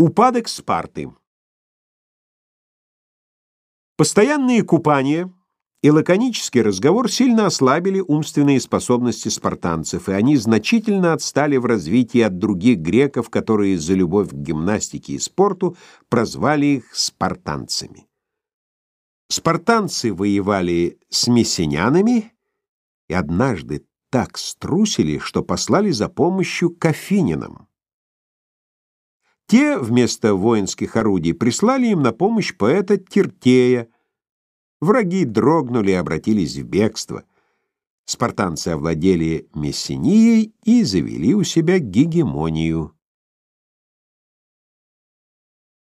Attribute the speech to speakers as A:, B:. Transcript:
A: Упадок Спарты Постоянные купания и лаконический разговор сильно ослабили умственные способности спартанцев, и они значительно отстали в развитии от других греков, которые за любовь к гимнастике и спорту прозвали их спартанцами. Спартанцы воевали с мессенянами и однажды так струсили, что послали за помощью к афининам. Те вместо воинских орудий прислали им на помощь поэта Тиртея. Враги дрогнули и обратились в бегство. Спартанцы овладели Мессенией и завели у себя гегемонию.